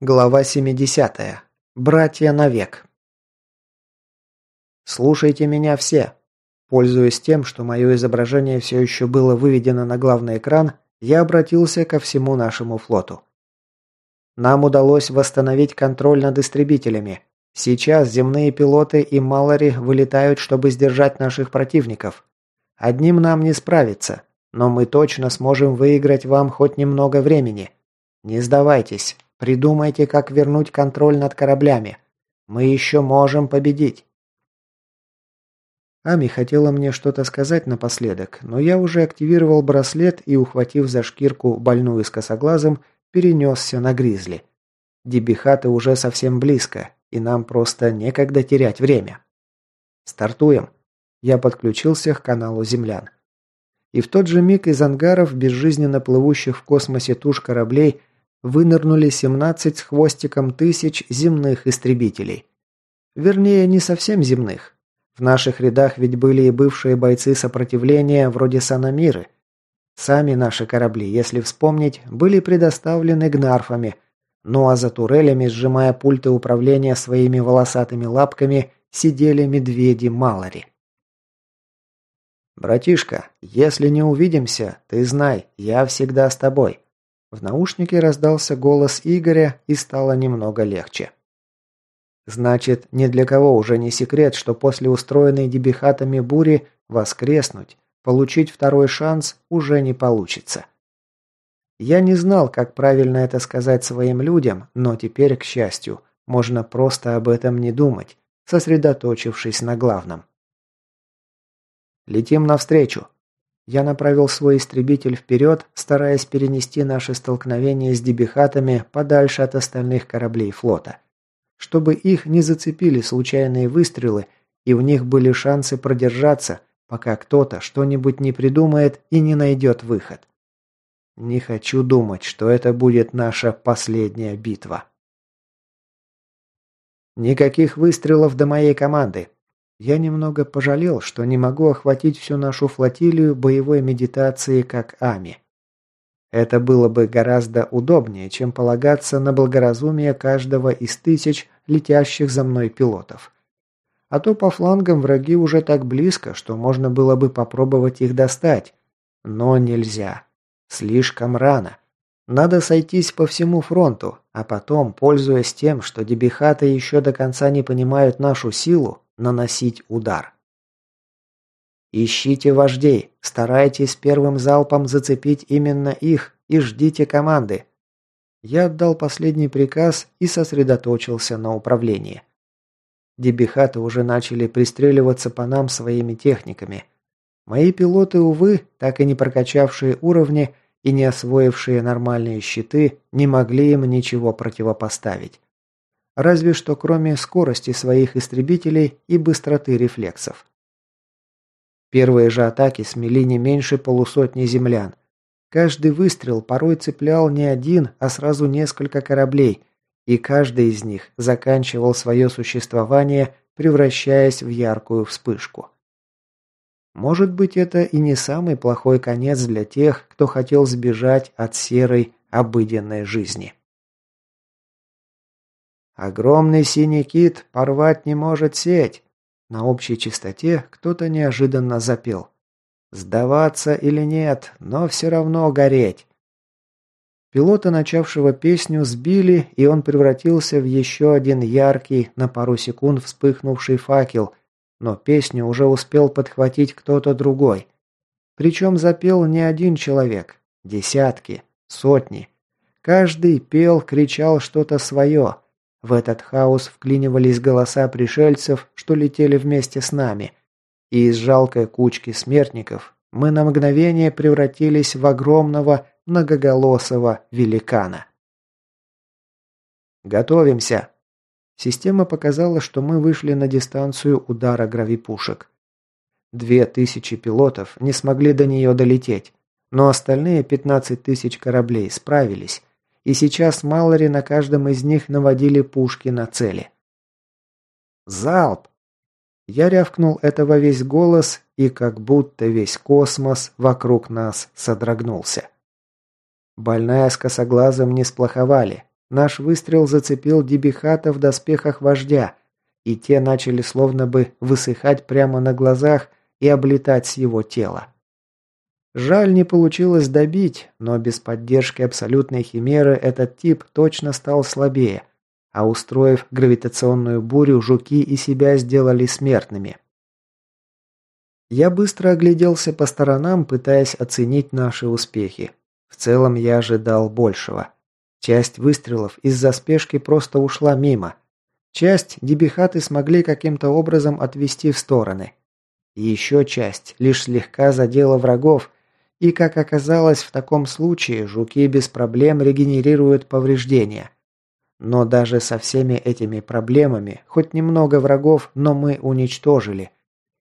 Глава 70. Братья навек. Слушайте меня все. Пользуясь тем, что мое изображение все еще было выведено на главный экран, я обратился ко всему нашему флоту. Нам удалось восстановить контроль над истребителями. Сейчас земные пилоты и Малори вылетают, чтобы сдержать наших противников. Одним нам не справиться, но мы точно сможем выиграть вам хоть немного времени. Не сдавайтесь. Придумайте, как вернуть контроль над кораблями. Мы еще можем победить. Ами хотела мне что-то сказать напоследок, но я уже активировал браслет и, ухватив за шкирку больную с косоглазом, перенесся на Гризли. Дебихаты уже совсем близко, и нам просто некогда терять время. Стартуем. Я подключился к каналу землян. И в тот же миг из ангаров, безжизненно плывущих в космосе туш кораблей, вынырнули 17 с хвостиком тысяч земных истребителей. Вернее, не совсем земных. В наших рядах ведь были и бывшие бойцы сопротивления вроде Санамиры. Сами наши корабли, если вспомнить, были предоставлены гнарфами, ну а за турелями, сжимая пульты управления своими волосатыми лапками, сидели медведи Малари. «Братишка, если не увидимся, ты знай, я всегда с тобой», в наушнике раздался голос Игоря и стало немного легче. Значит, ни для кого уже не секрет, что после устроенной дебихатами бури воскреснуть, получить второй шанс уже не получится. Я не знал, как правильно это сказать своим людям, но теперь, к счастью, можно просто об этом не думать, сосредоточившись на главном. «Летим навстречу», я направил свой истребитель вперед, стараясь перенести наши столкновения с дебихатами подальше от остальных кораблей флота. Чтобы их не зацепили случайные выстрелы, и в них были шансы продержаться, пока кто-то что-нибудь не придумает и не найдет выход. Не хочу думать, что это будет наша последняя битва. Никаких выстрелов до моей команды. Я немного пожалел, что не могу охватить всю нашу флотилию боевой медитации как Ами. Это было бы гораздо удобнее, чем полагаться на благоразумие каждого из тысяч летящих за мной пилотов. А то по флангам враги уже так близко, что можно было бы попробовать их достать. Но нельзя. Слишком рано. Надо сойтись по всему фронту, а потом, пользуясь тем, что дебихаты еще до конца не понимают нашу силу, наносить удар. Ищите вождей, старайтесь первым залпом зацепить именно их и ждите команды. Я отдал последний приказ и сосредоточился на управлении. Дебихаты уже начали пристреливаться по нам своими техниками. Мои пилоты, увы, так и не прокачавшие уровни и не освоившие нормальные щиты, не могли им ничего противопоставить разве что кроме скорости своих истребителей и быстроты рефлексов. Первые же атаки смели не меньше полусотни землян. Каждый выстрел порой цеплял не один, а сразу несколько кораблей, и каждый из них заканчивал свое существование, превращаясь в яркую вспышку. Может быть, это и не самый плохой конец для тех, кто хотел сбежать от серой обыденной жизни. Огромный синий кит порвать не может сеть. На общей частоте кто-то неожиданно запел. Сдаваться или нет, но все равно гореть. Пилота, начавшего песню, сбили, и он превратился в еще один яркий, на пару секунд вспыхнувший факел, но песню уже успел подхватить кто-то другой. Причем запел не один человек, десятки, сотни. Каждый пел, кричал что-то свое – в этот хаос вклинивались голоса пришельцев, что летели вместе с нами. И из жалкой кучки смертников мы на мгновение превратились в огромного многоголосого великана. «Готовимся!» Система показала, что мы вышли на дистанцию удара гравипушек. Две тысячи пилотов не смогли до нее долететь, но остальные 15 тысяч кораблей справились и сейчас Малори на каждом из них наводили пушки на цели. «Залп!» Я рявкнул это во весь голос, и как будто весь космос вокруг нас содрогнулся. Больная с косоглазом не сплоховали. Наш выстрел зацепил дебихата в доспехах вождя, и те начали словно бы высыхать прямо на глазах и облетать с его тела. Жаль, не получилось добить, но без поддержки абсолютной химеры этот тип точно стал слабее, а устроив гравитационную бурю, жуки и себя сделали смертными. Я быстро огляделся по сторонам, пытаясь оценить наши успехи. В целом я ожидал большего. Часть выстрелов из-за спешки просто ушла мимо. Часть дебихаты смогли каким-то образом отвести в стороны. Еще часть лишь слегка задела врагов, и, как оказалось, в таком случае жуки без проблем регенерируют повреждения. Но даже со всеми этими проблемами, хоть немного врагов, но мы уничтожили.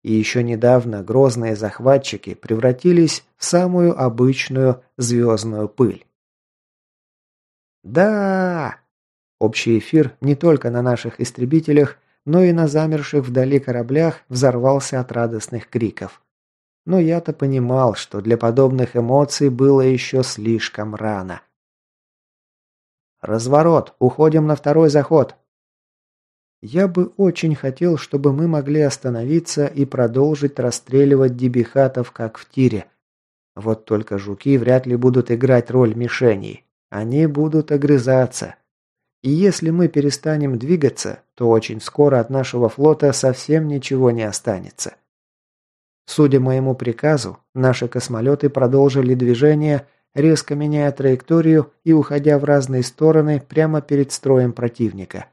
И еще недавно грозные захватчики превратились в самую обычную звездную пыль. Да! Общий эфир не только на наших истребителях, но и на замерших вдали кораблях взорвался от радостных криков. Но я-то понимал, что для подобных эмоций было еще слишком рано. «Разворот! Уходим на второй заход!» Я бы очень хотел, чтобы мы могли остановиться и продолжить расстреливать дебихатов, как в тире. Вот только жуки вряд ли будут играть роль мишеней. Они будут огрызаться. И если мы перестанем двигаться, то очень скоро от нашего флота совсем ничего не останется. Судя моему приказу, наши космолеты продолжили движение, резко меняя траекторию и уходя в разные стороны прямо перед строем противника.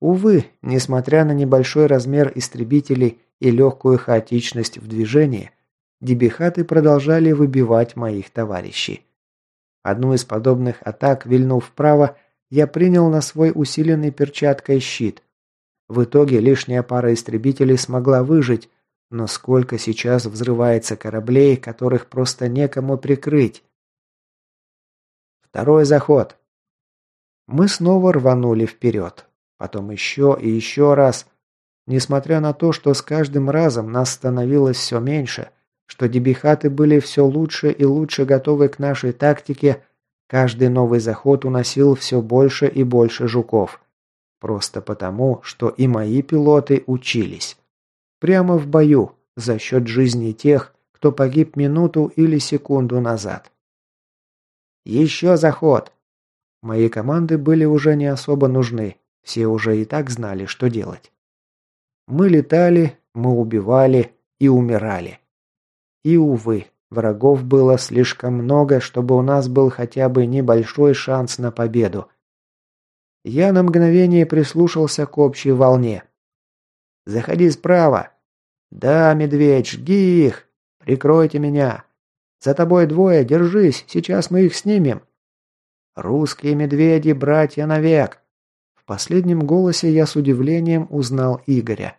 Увы, несмотря на небольшой размер истребителей и легкую хаотичность в движении, дебихаты продолжали выбивать моих товарищей. Одну из подобных атак, вильнув вправо, я принял на свой усиленный перчаткой щит. В итоге лишняя пара истребителей смогла выжить, но сколько сейчас взрывается кораблей, которых просто некому прикрыть. Второй заход. Мы снова рванули вперед. Потом еще и еще раз. Несмотря на то, что с каждым разом нас становилось все меньше, что дебихаты были все лучше и лучше готовы к нашей тактике, Каждый новый заход уносил все больше и больше жуков. Просто потому, что и мои пилоты учились. Прямо в бою, за счет жизни тех, кто погиб минуту или секунду назад. «Еще заход!» Мои команды были уже не особо нужны, все уже и так знали, что делать. Мы летали, мы убивали и умирали. И, увы, Врагов было слишком много, чтобы у нас был хотя бы небольшой шанс на победу. Я на мгновение прислушался к общей волне. «Заходи справа!» «Да, медведь, жги их! Прикройте меня! За тобой двое, держись, сейчас мы их снимем!» «Русские медведи, братья навек!» В последнем голосе я с удивлением узнал Игоря.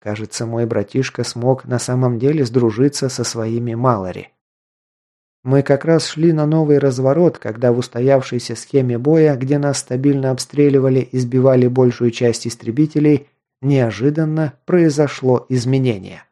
Кажется, мой братишка смог на самом деле сдружиться со своими Малори. Мы как раз шли на новый разворот, когда в устоявшейся схеме боя, где нас стабильно обстреливали и сбивали большую часть истребителей, неожиданно произошло изменение.